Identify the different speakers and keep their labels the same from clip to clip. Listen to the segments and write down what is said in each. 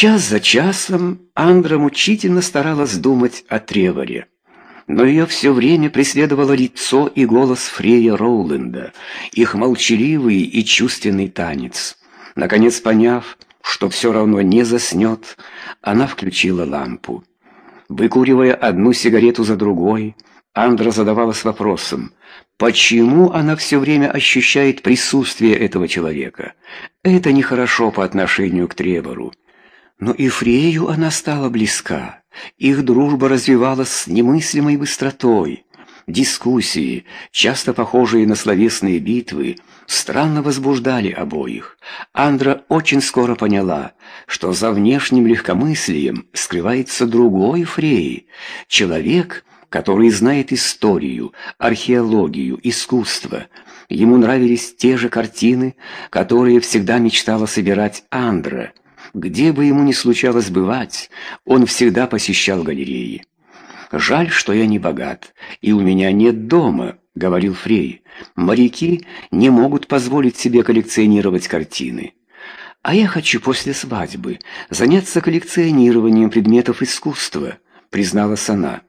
Speaker 1: Час за часом Андра мучительно старалась думать о Треворе. Но ее все время преследовало лицо и голос Фрея Роуленда, их молчаливый и чувственный танец. Наконец, поняв, что все равно не заснет, она включила лампу. Выкуривая одну сигарету за другой, Андра задавалась вопросом, почему она все время ощущает присутствие этого человека. Это нехорошо по отношению к Тревору. Но и Фрею она стала близка. Их дружба развивалась с немыслимой быстротой. Дискуссии, часто похожие на словесные битвы, странно возбуждали обоих. Андра очень скоро поняла, что за внешним легкомыслием скрывается другой Фрей, человек, который знает историю, археологию, искусство. Ему нравились те же картины, которые всегда мечтала собирать Андра. Где бы ему ни случалось бывать, он всегда посещал галереи. «Жаль, что я не богат, и у меня нет дома», — говорил Фрей. «Моряки не могут позволить себе коллекционировать картины». «А я хочу после свадьбы заняться коллекционированием предметов искусства», — призналась она.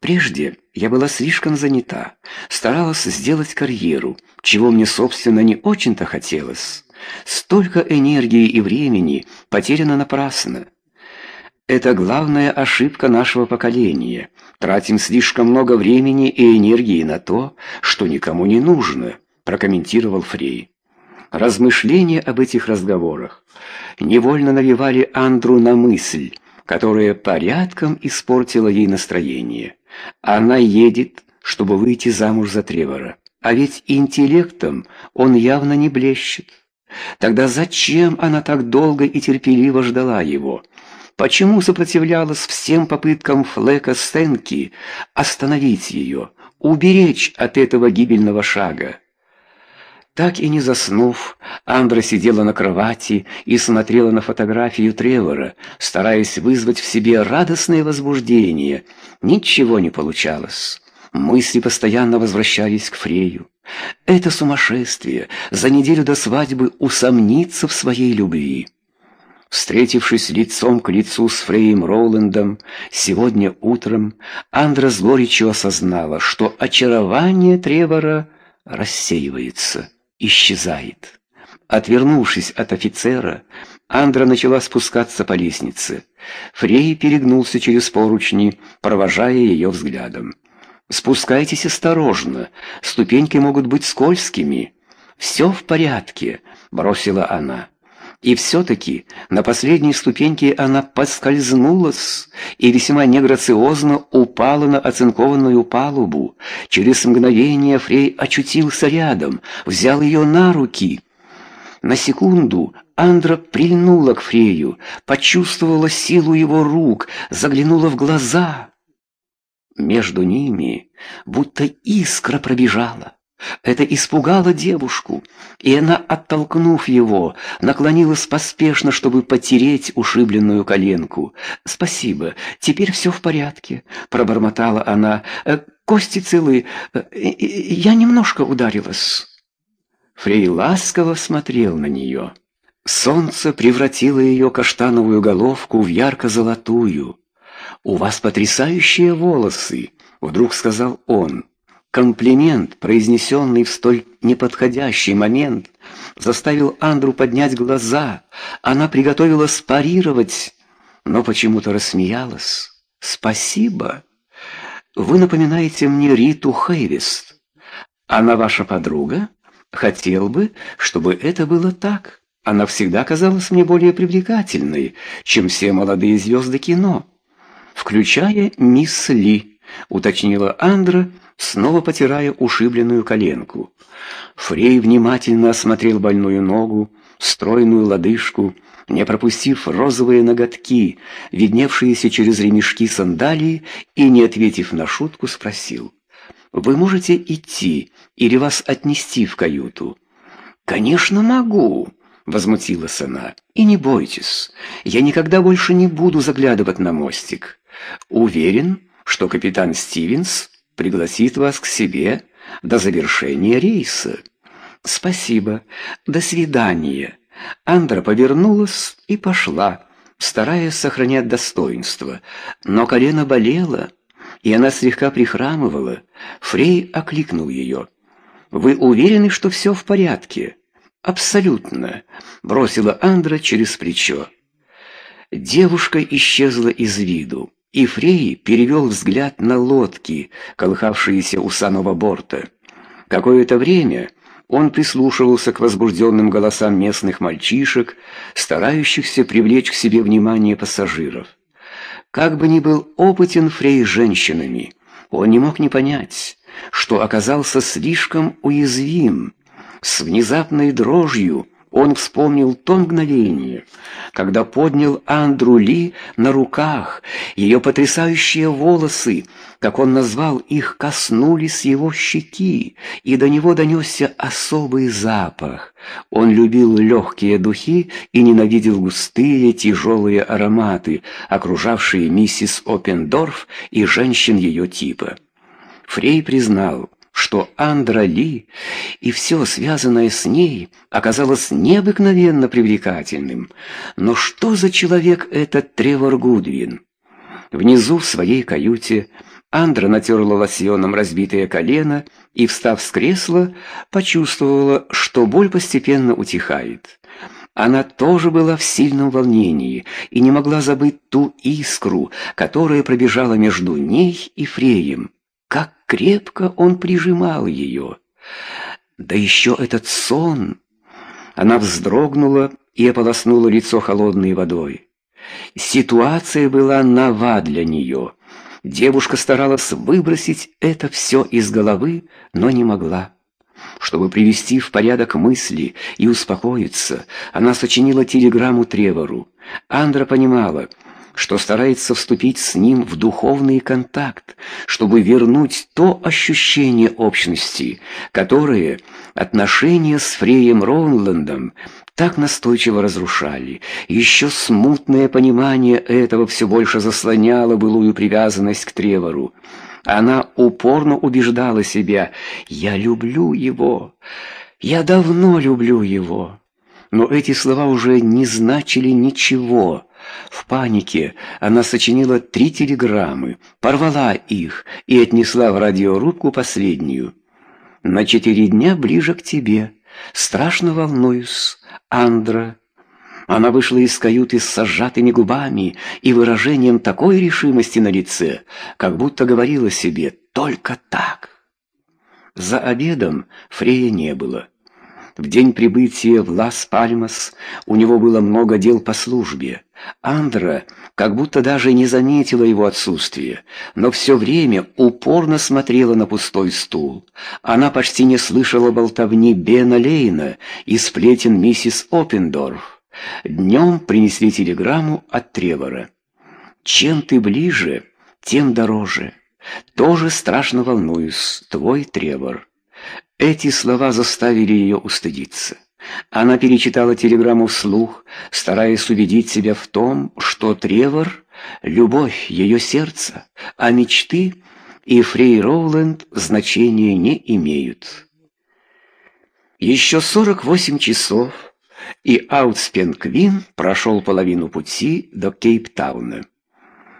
Speaker 1: «Прежде я была слишком занята, старалась сделать карьеру, чего мне, собственно, не очень-то хотелось». Столько энергии и времени потеряно напрасно. Это главная ошибка нашего поколения. Тратим слишком много времени и энергии на то, что никому не нужно, прокомментировал Фрей. Размышления об этих разговорах невольно навевали Андру на мысль, которая порядком испортила ей настроение. Она едет, чтобы выйти замуж за Тревора. А ведь интеллектом он явно не блещет. Тогда зачем она так долго и терпеливо ждала его? Почему сопротивлялась всем попыткам Флека Стенки остановить ее, уберечь от этого гибельного шага? Так и не заснув, Андра сидела на кровати и смотрела на фотографию Тревора, стараясь вызвать в себе радостное возбуждение. Ничего не получалось. Мысли постоянно возвращались к Фрею. Это сумасшествие за неделю до свадьбы усомниться в своей любви. Встретившись лицом к лицу с Фреем Роландом сегодня утром, Андра с горечью осознала, что очарование Тревора рассеивается, исчезает. Отвернувшись от офицера, Андра начала спускаться по лестнице. Фрей перегнулся через поручни, провожая ее взглядом. Спускайтесь осторожно, ступеньки могут быть скользкими. Все в порядке, бросила она. И все-таки на последней ступеньке она поскользнулась и весьма неграциозно упала на оцинкованную палубу. Через мгновение Фрей очутился рядом, взял ее на руки. На секунду Андра прильнула к Фрею, почувствовала силу его рук, заглянула в глаза — между ними будто искра пробежала. Это испугало девушку, и она, оттолкнув его, наклонилась поспешно, чтобы потереть ушибленную коленку. «Спасибо, теперь все в порядке», — пробормотала она. «Э, «Кости целы, э, я немножко ударилась». Фрей ласково смотрел на нее. Солнце превратило ее каштановую головку в ярко-золотую. «У вас потрясающие волосы», — вдруг сказал он. Комплимент, произнесенный в столь неподходящий момент, заставил Андру поднять глаза. Она приготовилась парировать, но почему-то рассмеялась. «Спасибо. Вы напоминаете мне Риту Хейвист. Она ваша подруга? Хотел бы, чтобы это было так. Она всегда казалась мне более привлекательной, чем все молодые звезды кино» включая мисс Ли, уточнила Андра, снова потирая ушибленную коленку. Фрей внимательно осмотрел больную ногу, стройную лодыжку, не пропустив розовые ноготки, видневшиеся через ремешки сандалии, и, не ответив на шутку, спросил. «Вы можете идти или вас отнести в каюту?» «Конечно могу», — возмутилась она. «И не бойтесь, я никогда больше не буду заглядывать на мостик. Уверен, что капитан Стивенс пригласит вас к себе до завершения рейса. Спасибо. До свидания. Андра повернулась и пошла, стараясь сохранять достоинство, но колено болело, и она слегка прихрамывала. Фрей окликнул ее. «Вы уверены, что все в порядке?» «Абсолютно», — бросила Андра через плечо. Девушка исчезла из виду, и Фрей перевел взгляд на лодки, колыхавшиеся у самого борта. Какое-то время он прислушивался к возбужденным голосам местных мальчишек, старающихся привлечь к себе внимание пассажиров. Как бы ни был опытен Фрей с женщинами, он не мог не понять, что оказался слишком уязвим. С внезапной дрожью он вспомнил то мгновение, когда поднял Андру Ли на руках, ее потрясающие волосы, как он назвал их, коснулись его щеки, и до него донесся особый запах. Он любил легкие духи и ненавидел густые, тяжелые ароматы, окружавшие миссис Опендорф и женщин ее типа. Фрей признал, что Андра Ли и все связанное с ней оказалось необыкновенно привлекательным. Но что за человек этот Тревор Гудвин? Внизу в своей каюте Андра натерла лосьоном разбитое колено и, встав с кресла, почувствовала, что боль постепенно утихает. Она тоже была в сильном волнении и не могла забыть ту искру, которая пробежала между ней и Фреем. Крепко он прижимал ее. Да еще этот сон! Она вздрогнула и ополоснула лицо холодной водой. Ситуация была нова для нее. Девушка старалась выбросить это все из головы, но не могла. Чтобы привести в порядок мысли и успокоиться, она сочинила телеграмму Тревору. Андра понимала, что старается вступить с ним в духовный контакт, чтобы вернуть то ощущение общности, которое отношения с Фреем Роунлендом так настойчиво разрушали. Еще смутное понимание этого все больше заслоняло былую привязанность к Тревору. Она упорно убеждала себя «Я люблю его, я давно люблю его». Но эти слова уже не значили ничего. В панике она сочинила три телеграммы, порвала их и отнесла в радиорубку последнюю. «На четыре дня ближе к тебе. Страшно волнуюсь. Андра». Она вышла из каюты с сжатыми губами и выражением такой решимости на лице, как будто говорила себе «только так». За обедом Фрея не было. В день прибытия в Лас-Пальмас у него было много дел по службе. Андра как будто даже не заметила его отсутствие, но все время упорно смотрела на пустой стул. Она почти не слышала болтовни Бена Лейна и сплетен миссис Оппендорф. Днем принесли телеграмму от Тревора. «Чем ты ближе, тем дороже. Тоже страшно волнуюсь, твой Тревор». Эти слова заставили ее устыдиться. Она перечитала телеграмму вслух, стараясь убедить себя в том, что Тревор — любовь ее сердца, а мечты и Фрей Роуленд значения не имеют. Еще 48 часов, и Аутспен Квин прошел половину пути до Кейптауна.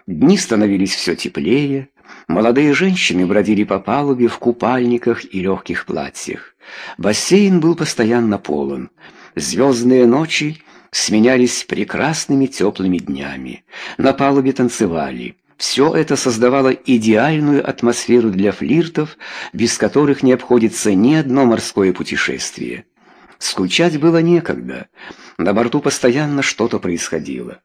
Speaker 1: Дни становились все теплее, Молодые женщины бродили по палубе в купальниках и легких платьях. Бассейн был постоянно полон. Звездные ночи сменялись прекрасными теплыми днями. На палубе танцевали. Все это создавало идеальную атмосферу для флиртов, без которых не обходится ни одно морское путешествие. Скучать было некогда. На борту постоянно что-то происходило.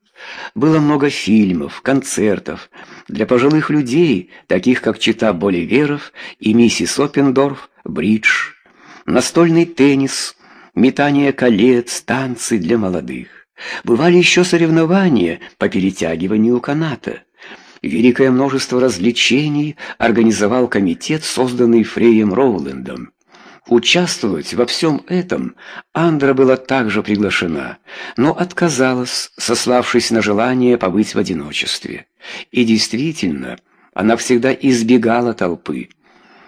Speaker 1: Было много фильмов, концертов для пожилых людей, таких как Чита Боливеров и миссис Оппендорф, бридж, настольный теннис, метание колец, танцы для молодых. Бывали еще соревнования по перетягиванию каната. Великое множество развлечений организовал комитет, созданный Фреем Роулендом. Участвовать во всем этом Андра была также приглашена, но отказалась, сославшись на желание побыть в одиночестве. И действительно, она всегда избегала толпы.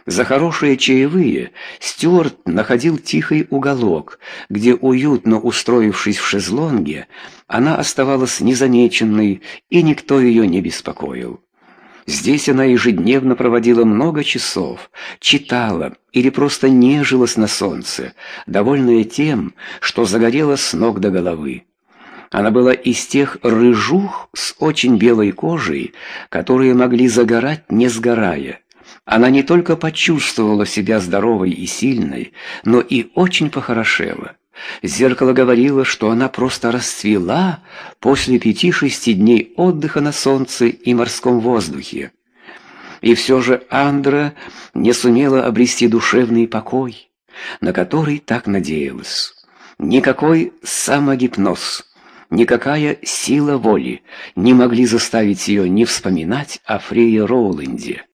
Speaker 1: За хорошие чаевые Стюарт находил тихий уголок, где, уютно устроившись в шезлонге, она оставалась незамеченной, и никто ее не беспокоил. Здесь она ежедневно проводила много часов, читала или просто нежилась на солнце, довольная тем, что загорела с ног до головы. Она была из тех рыжух с очень белой кожей, которые могли загорать, не сгорая. Она не только почувствовала себя здоровой и сильной, но и очень похорошела. Зеркало говорило, что она просто расцвела после пяти-шести дней отдыха на солнце и морском воздухе. И все же Андра не сумела обрести душевный покой, на который так надеялась. Никакой самогипноз, никакая сила воли не могли заставить ее не вспоминать о Фрейе Роуленде.